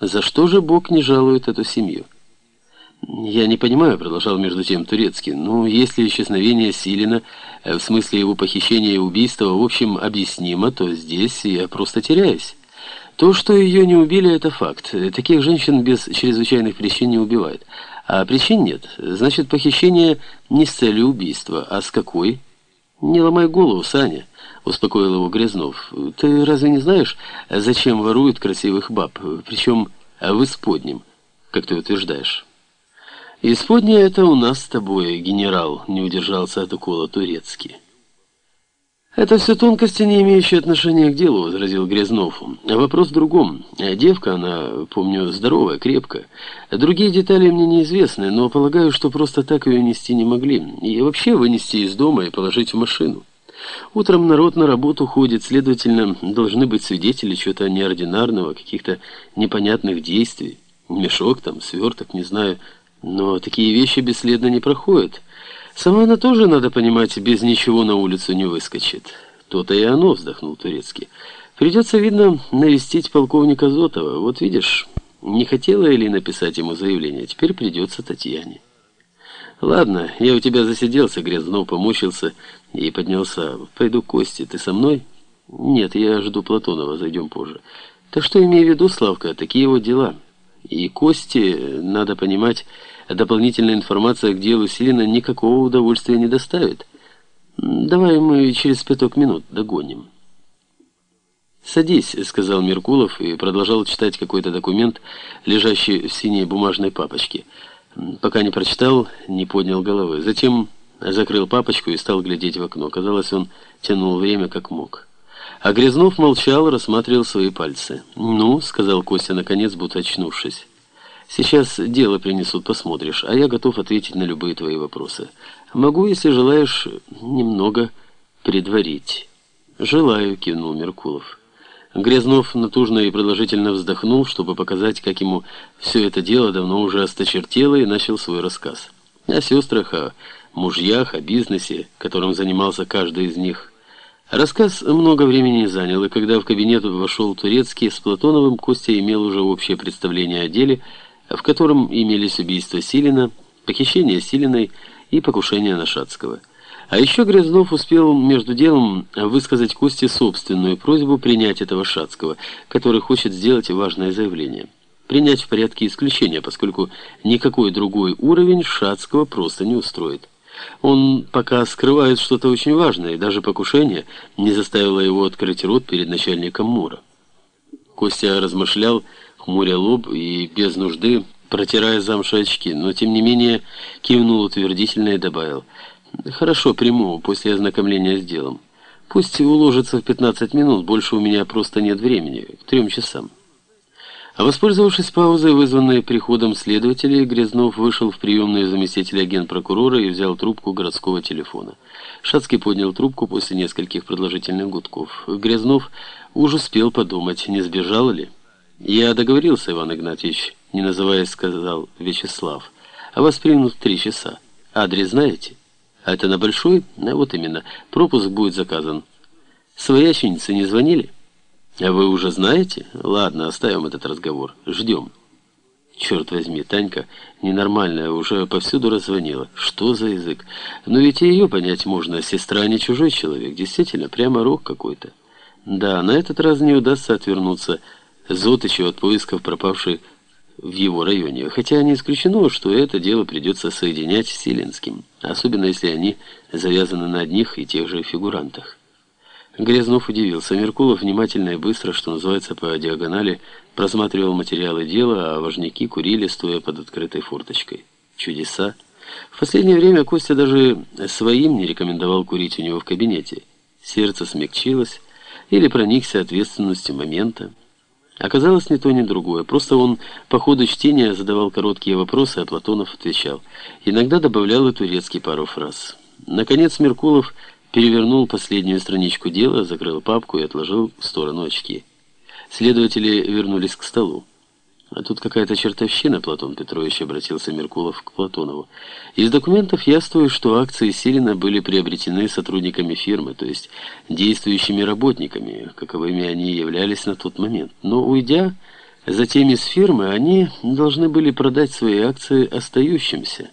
За что же Бог не жалует эту семью? «Я не понимаю», — продолжал между тем Турецкий, «ну, если исчезновение Силина, э, в смысле его похищения и убийства, в общем, объяснимо, то здесь я просто теряюсь. То, что ее не убили, это факт. Таких женщин без чрезвычайных причин не убивают. А причин нет. Значит, похищение не с целью убийства, а с какой? Не ломай голову, Саня» успокоил его Грязнов. «Ты разве не знаешь, зачем воруют красивых баб? Причем в исподнем, как ты утверждаешь?» «Исподнее это у нас с тобой, генерал», — не удержался от укола турецкий. «Это все тонкости, не имеющие отношения к делу», — возразил Грязнов. «Вопрос в другом. Девка, она, помню, здоровая, крепкая. Другие детали мне неизвестны, но полагаю, что просто так ее нести не могли. И вообще вынести из дома и положить в машину». Утром народ на работу ходит, следовательно, должны быть свидетели чего-то неординарного, каких-то непонятных действий. Мешок там, сверток, не знаю. Но такие вещи бесследно не проходят. Сама она тоже, надо понимать, без ничего на улицу не выскочит. То-то и оно, вздохнул Турецкий. Придется, видно, навестить полковника Зотова. Вот видишь, не хотела Эли написать ему заявление, теперь придется Татьяне. «Ладно, я у тебя засиделся», — Грязнов помучился и поднялся. «Пойду к Косте, ты со мной?» «Нет, я жду Платонова, зайдем позже». «Так что имей в виду, Славка, такие вот дела. И Косте, надо понимать, дополнительная информация к делу Силина никакого удовольствия не доставит. Давай мы через пяток минут догоним». «Садись», — сказал Меркулов и продолжал читать какой-то документ, лежащий в синей бумажной папочке — Пока не прочитал, не поднял головы. Затем закрыл папочку и стал глядеть в окно. Казалось, он тянул время как мог. А Грязнов молчал, рассматривал свои пальцы. «Ну», — сказал Костя наконец, будто очнувшись. «Сейчас дело принесут, посмотришь, а я готов ответить на любые твои вопросы. Могу, если желаешь, немного предварить». «Желаю», — кивнул Меркулов. Грязнов натужно и продолжительно вздохнул, чтобы показать, как ему все это дело давно уже осточертело, и начал свой рассказ. О сестрах, о мужьях, о бизнесе, которым занимался каждый из них. Рассказ много времени занял, и когда в кабинет вошел Турецкий, с Платоновым Костя имел уже общее представление о деле, в котором имелись убийство Силина, похищение Силиной и покушение на Шацкого. А еще Грязнов успел между делом высказать Косте собственную просьбу принять этого Шацкого, который хочет сделать важное заявление. Принять в порядке исключения, поскольку никакой другой уровень Шацкого просто не устроит. Он пока скрывает что-то очень важное, и даже покушение не заставило его открыть рот перед начальником Мура. Костя размышлял, хмуря лоб и без нужды протирая замши очки, но тем не менее кивнул утвердительно и добавил – Хорошо, приму, после ознакомления с делом. Пусть уложится в 15 минут, больше у меня просто нет времени, к трем часам. А воспользовавшись паузой, вызванной приходом следователей, Грязнов вышел в приемную заместителя генпрокурора и взял трубку городского телефона. Шацкий поднял трубку после нескольких продолжительных гудков. Грязнов уже успел подумать, не сбежал ли. «Я договорился, Иван Игнатьевич», не называясь, сказал Вячеслав. «А вас примут три часа. Адрес знаете?» А это на Большой? А вот именно. Пропуск будет заказан. Свояченицы не звонили? А вы уже знаете? Ладно, оставим этот разговор. Ждем. Черт возьми, Танька ненормальная, уже повсюду раззвонила. Что за язык? Но ведь и ее понять можно. Сестра не чужой человек. Действительно, прямо рок какой-то. Да, на этот раз не удастся отвернуться. Зотычу от поисков пропавшей в его районе, хотя не исключено, что это дело придется соединять с Силенским, особенно если они завязаны на одних и тех же фигурантах. Грязнов удивился. Меркулов внимательно и быстро, что называется, по диагонали, просматривал материалы дела, а важняки курили, стоя под открытой форточкой. Чудеса. В последнее время Костя даже своим не рекомендовал курить у него в кабинете. Сердце смягчилось или проникся ответственностью момента. Оказалось, ни то, ни другое. Просто он по ходу чтения задавал короткие вопросы, а Платонов отвечал. Иногда добавлял и турецкий пару фраз. Наконец Меркулов перевернул последнюю страничку дела, закрыл папку и отложил в сторону очки. Следователи вернулись к столу. А тут какая-то чертовщина, Платон Петрович, обратился Меркулов к Платонову. Из документов яствует, что акции Силина были приобретены сотрудниками фирмы, то есть действующими работниками, каковыми они являлись на тот момент. Но уйдя, Затем из фирмы они должны были продать свои акции остающимся.